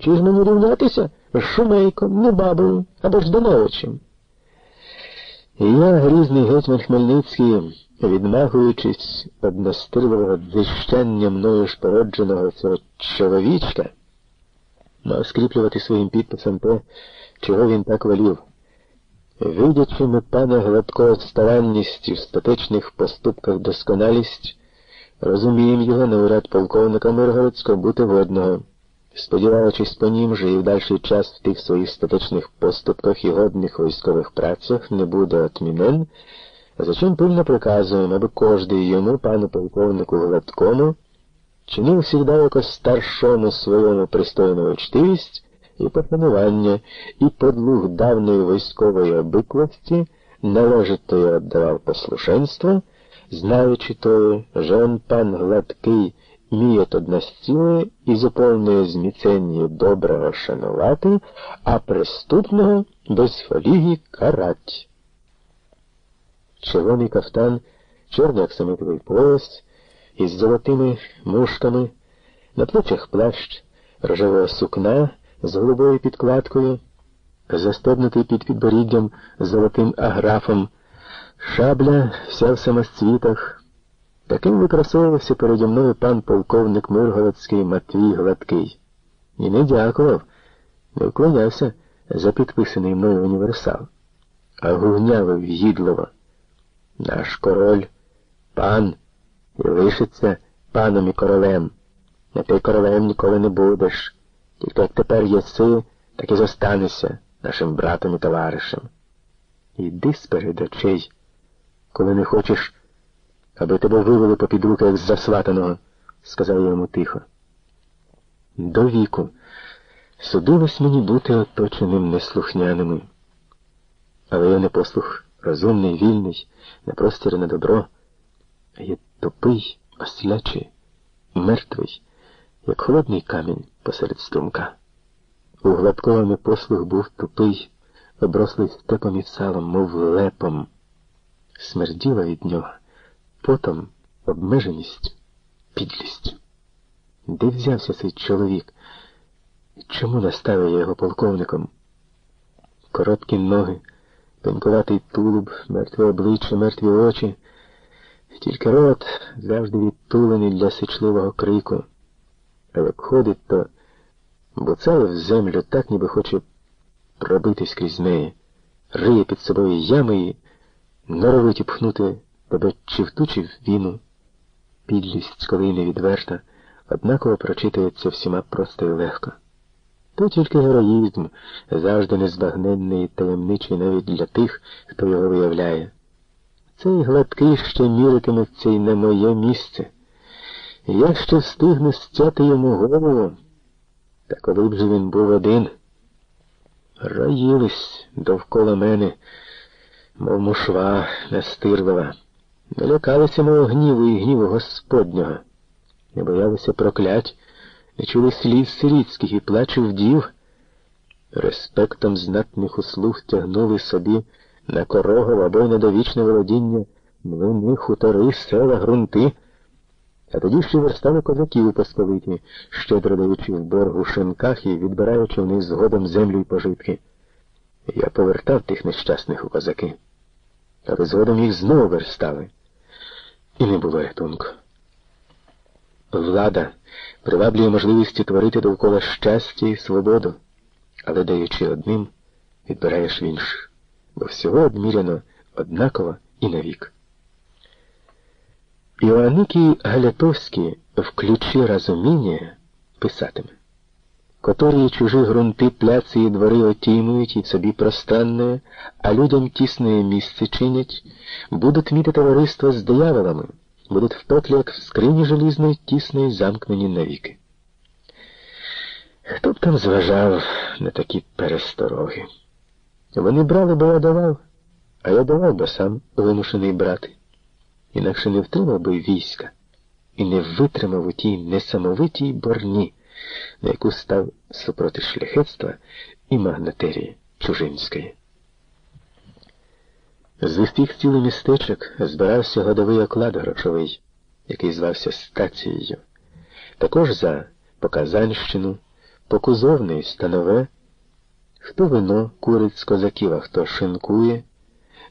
Чи ж мені рівнятися з шумейком, небабою або ж Доновичем? І я, грізний гетьман Хмельницький, відмахуючись одностирливого дзищання мною ж породженого цього чоловічка, мав скріплювати своїм підписом те, чого він так волів. Видячи ми пана Гладкого старанність і в статечних поступках досконалість, розуміємо його на уряд полковника Миргородського бути водного, сподіваючись по нім же і в дальший час в тих своїх статечних поступках і годних військових працях не буде отмінен, за чим пильно приказуємо, аби кожний йому, пану полковнику Гладкому, чинив завжди якось старшому своєму пристойну учтивість, і пошанування, і подлуг давної військової обиклості належитою віддавав послушенство, знаючи тою, що он пан гладкий мієт одностіле і заповнює зміценню доброго шанувати, а преступного без фаліги карать. Червоний кафтан, чорний аксамитовий пояс із золотими мушками, на плечах плащ рожевого сукна з голубою підкладкою, застебнутий під підборіддям золотим аграфом, шабля вся в самоцвітах. Таким викрасовувався переді мною пан полковник Миргородський Матвій Гладкий. І не дякував, не вклонявся за підписаний мною універсал, а гугнявив їдливо. Наш король пан і лишиться паном і королем. На ти королем ніколи не будеш. Тільки як тепер єси, так і зостанешся нашим братом і товаришем. Іди сперед очей, коли не хочеш, аби тебе вивели попід руки, як засватаного, сказав йому тихо. До віку судилось мені бути оточеним неслухняними. Але я не послух розумний, вільний, не простір на добро, а є тупий, ослячий, мертвий як холодний камінь посеред струмка. У гладкого послуг був тупий, оброслий степом і салом, мов лепом, смерділа від нього, потом обмеженість, підлість. Де взявся цей чоловік? Чому наставив я його полковником? Короткі ноги, пенькуватий тулуб, мертве обличчя, мертві очі, тільки рот завжди відтулений для сичливого крику. А як ходить, то буцає в землю так, ніби хоче пробитись крізь неї, риє під собою ями і норовить пхнути тебе ту, чи в віну. Підлість, коли й не відверта, однаково прочитується всіма просто і легко. То тільки героїзм, завжди незбагненний і таємничий навіть для тих, хто його виявляє. Цей гладкий ще міритиметься й на моє місце. Я ще встигну стяти йому голову, та коли б же він був один, роїлись довкола мене, мов мушва настирлива, не лякалися мого гніву і гніву Господнього, не боялися проклять, не чули сліз сирітських і плачу вдів, респектом знатних услуг тягнули собі на корогов або й на довічне володіння млини, хутори, села, грунти. А тоді ще верстали козаків посполиті, щедро даючи в борг у шинках і відбираючи в них згодом землю й пожитки. Я повертав тих нещасних у козаки, але згодом їх знову верстали. І не було рятунку. Влада приваблює можливості творити довкола щастя і свободу, але даючи одним, відбираєш в інших, бо всього одміряно однаково і навік. Іоанникій Галятовський в ключі розуміння писатиме, котрі чужі грунти, пляці і двори отіймують і собі пространне, а людям тісне місце чинять, будуть міти товариство з дияволами, будуть в як в скрині желізної, тісної, замкнені навіки. Хто б там зважав на такі перестороги? Вони брали, бо я давав, а я давав, бо сам вимушений брати інакше не втримав би війська і не витримав у тій несамовитій борні, на яку став супроти шляхетства і магнатерії чужинської. З усіх цілих містечок збирався годовий оклад грошовий, який звався стацією, також за Показанщину, покузовне і станове, хто вино курить з козаків, а хто шинкує,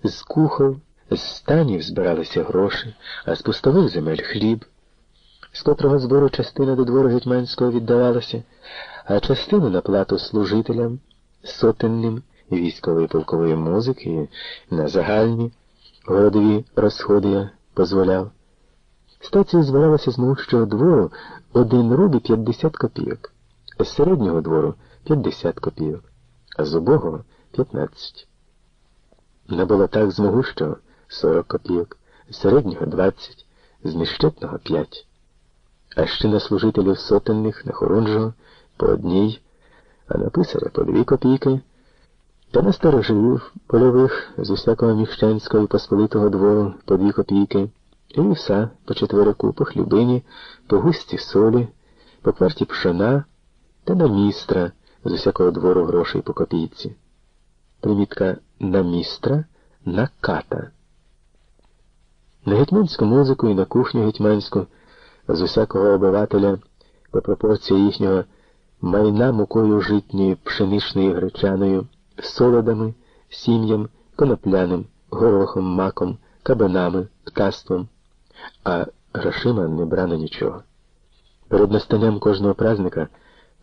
з кухов, з станів збиралися гроші, а з пустових земель хліб, з котрого збору частина до двору гетьманського віддавалася, а частину на плату служителям, сотенним військової полкової музики, на загальні городові розходи я дозволяв. Стація збиралася з мовущого двору один рубі 50 копійок, з середнього двору 50 копійок, а з убогого 15. На болотах з могущого 40 копійок, з середнього 20, з нещетного 5. А ще на служителів сотенних на хорунжого по одній, а на писаря по дві копійки, та на старожилів польових з усякого міщанського і посполитого двору по дві копійки. І вса по четверику, по хлібині, по густі солі, по кварті пшона та на містра з усякого двору грошей по копійці. Примітка на містра на ката. На гетьманську музику і на кухню гетьманську з усякого обивателя по пропорції їхнього майна мукою житньою, пшеничною гречаною, солодами, сім'ям, конопляним, горохом, маком, кабанами, птаством а грошима не брано нічого. Перед настанням кожного праздника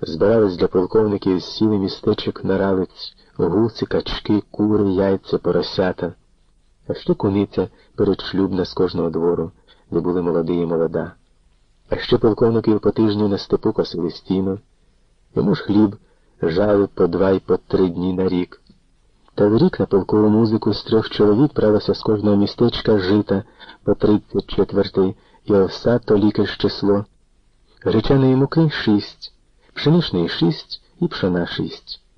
збирались для полковників з сіли містечок на гуси, качки, кури, яйця, поросята, а ще куниця передшлюбна з кожного двору, де були молоді і молода. А ще полковників по тижню на степу косили стіну, йому ж хліб жали по два й по три дні на рік. Та в рік на полкову музику з трьох чоловік бралося з кожного містечка жита по тридцять четвертий і овса то ліке ж число. Гречаної муки шість, пшеничної шість і пшона шість.